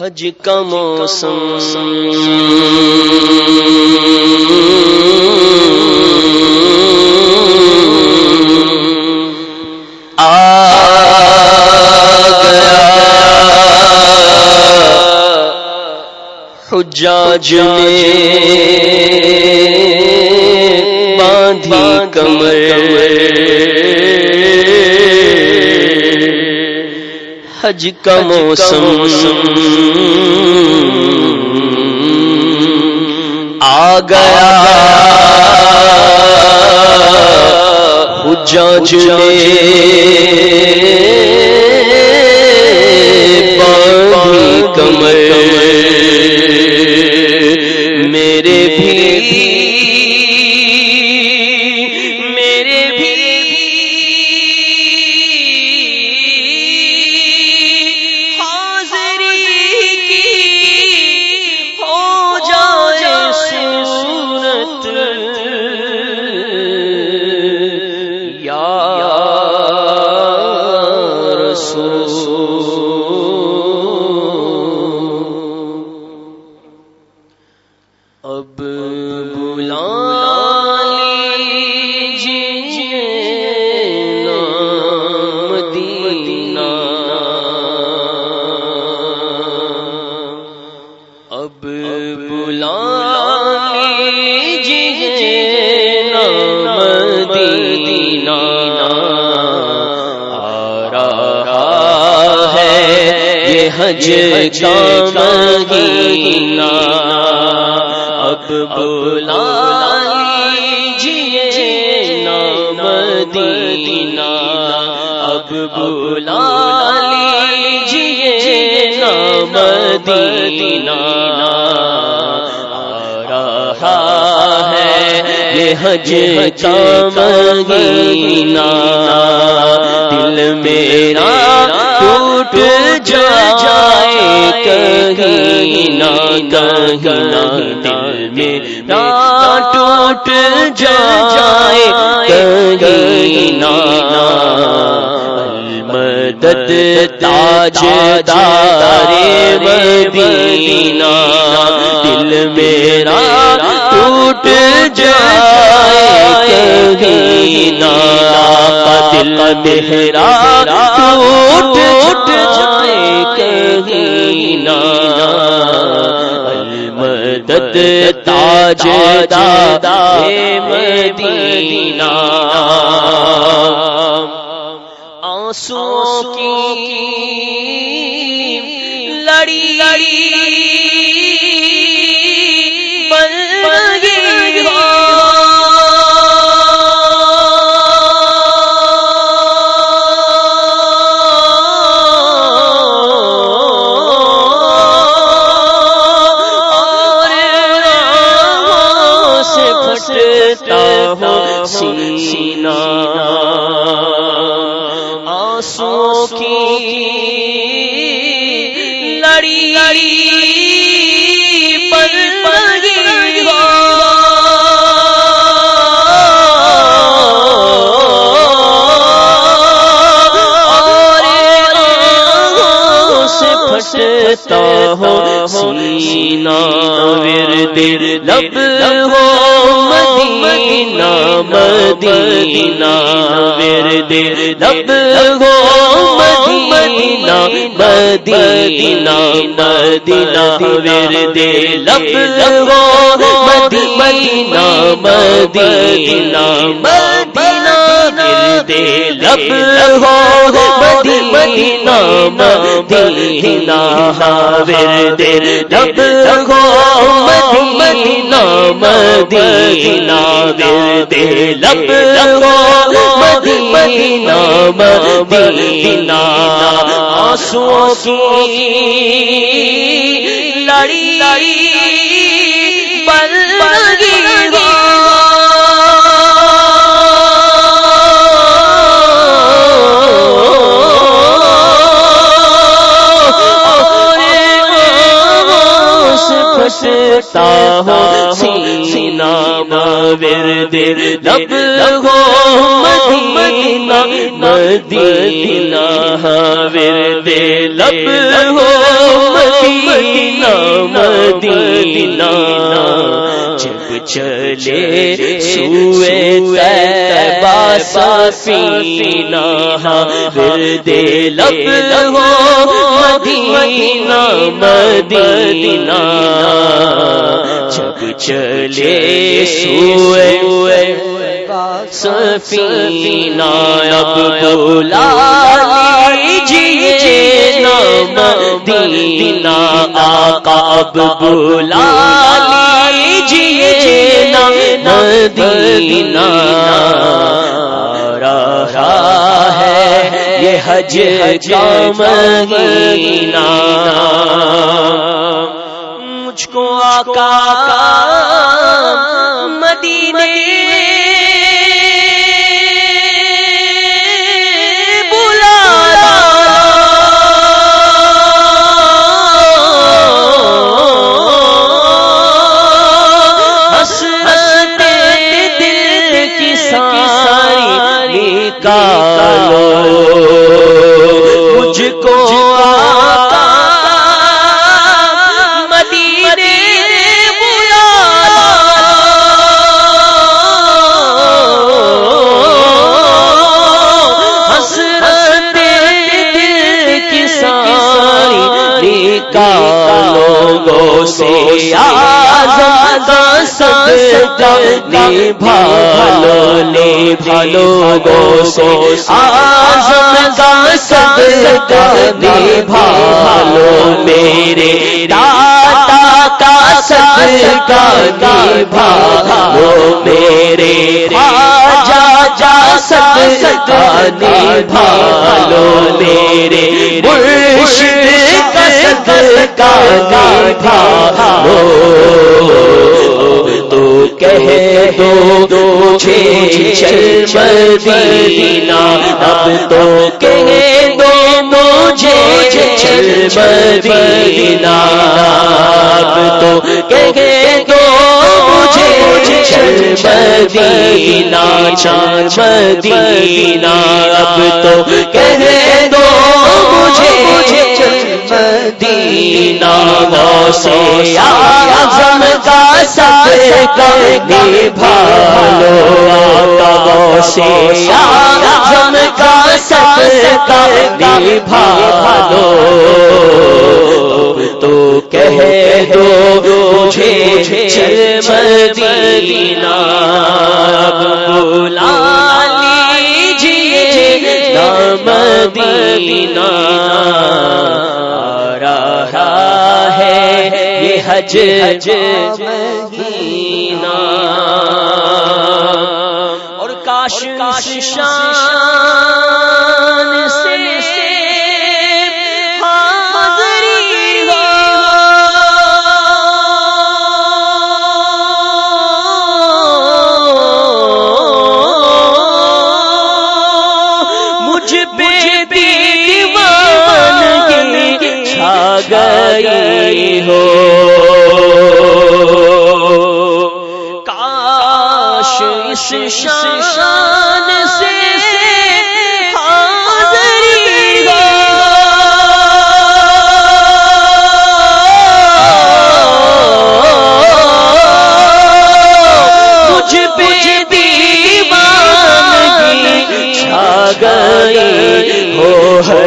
حج کا موسم۔ حجاج نے باندھی کمر حج کا موسم۔ آ گیا۔ حجاج باندھی حج کا مہینہ اب بولا لیجیے نام مدینہ۔ اب بولا لیجیے نام مدینہ حج کا مہینہ دل میرا ٹوٹ جائے۔ کہیں نہ کہیں دل میں ٹوٹ جائے، کہیں نہ مدد تاج دار مدینہ، دل میرا ٹوٹ جائے، کہیں نہ، دل میرا ٹوٹ جائے۔ مدینہ المدد مدد تاج دادا مدینہ۔ آنسو کی لڑی لڑی سینا ورد لب ہو مدینہ مدینہ ورد لب ہو مدینہ مدینہ مدینہ ورد لب ہو مدینہ مدینہ مدینہ لب ہو مدینہ مدینہ ورد لب ہو مدینہ مدینہ ورد لب ہو مدینہ مدینہ آنسو کی لڑی لڑی بل سکتا ہوں سینا ورد لب ہو۔ مدینہ مدینہ ورد لب ہو۔ مدینہ مدینہ۔ جب چلے سوئے سفینہ دے لب ہو مدینہ مدینہ۔ جب چلے سوئے، سفینہ، اب بولا لیجیے نام دینا آقا اب بولا لیجیے نام دینا رہا ہے یہ حج کا مہینہ مجھ کو آقا مدینے بھالو نی بھالو گو سو آزم کا سب نی بھالو میرے دادا کا سب کا نی بھالو میرے راجا جا سب کا نی بھالو میرے مرشد کا سب کا نی بھالو کہہ دو چل مدینہ، اب تو کہہ دو مجھے چل مدینہ، اب تو کہہ دو مجھے چل مدینہ چان مدینہ، اب تو کہہ دو مجھے مدینہ سے آزم کا سب کرنے بھالو آقا سے آزم کا سب کرنے بھالو تو کہہ دو مجھے مدینہ بولا لیجیے مدینہ حج مدینہ اور کاش کاش شان گئی ہو ہر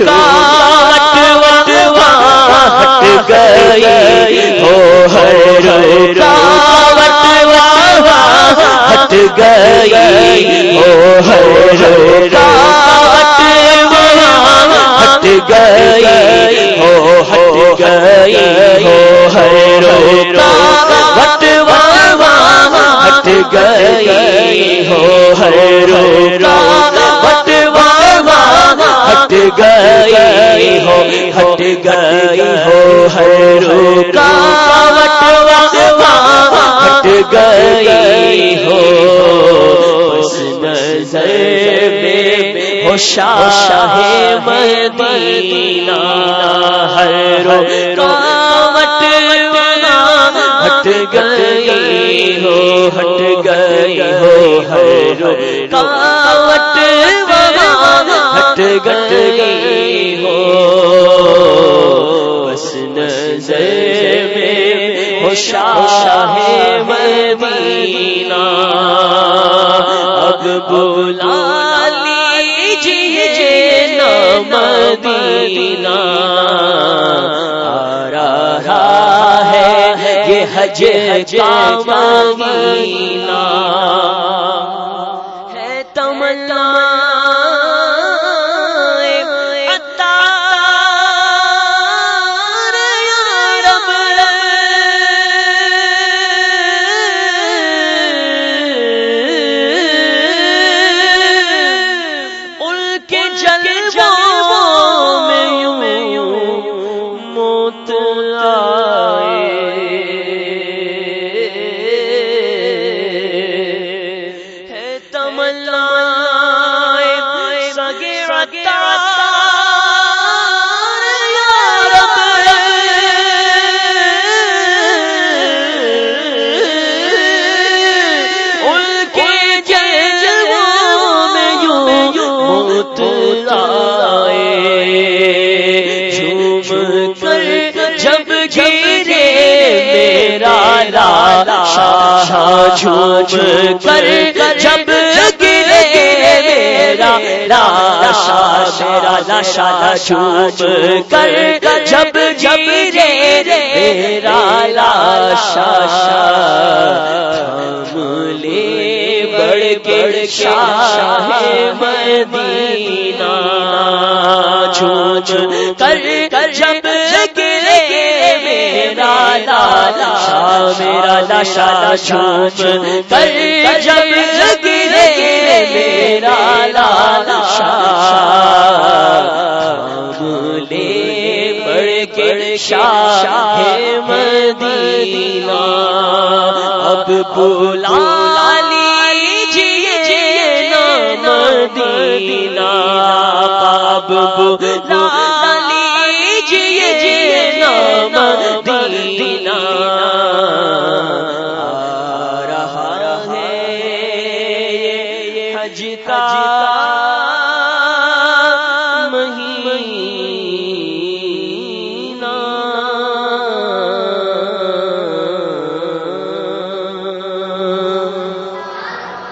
کاٹ ہٹ گئی ہو ہر کاٹ ہٹ گئی ہو ہر کاٹ ہٹ گئی ہو ہٹ گئی ہو ہر کاٹ ہٹ گئی ہو ہر کاٹ گئی ہو، ہٹ گئی ہو، ہر کاٹ ہٹ گئی ہو۔ اس نظر میں ہو شاہ مدینہ، ہر کاوٹ ہٹ گئی ہو، ہٹ گئی ہو، ہر کاوٹ شاہ مدینہ۔ اب بلا لیجیے نا مدینہ۔ آ رہا ہے یہ حج کا مدینہ۔ ہے تمنا جھوم میرا لاشا جھوم کر جب گرے میرا لاشا لے بڑ کے شاہ مدینہ جھوم کر جب میرا لاشا جھوم کر جب گرے میرا لاشا لے شاہ مدینہ۔ اب بولا لیجیے نا مدینہ۔ اب بولا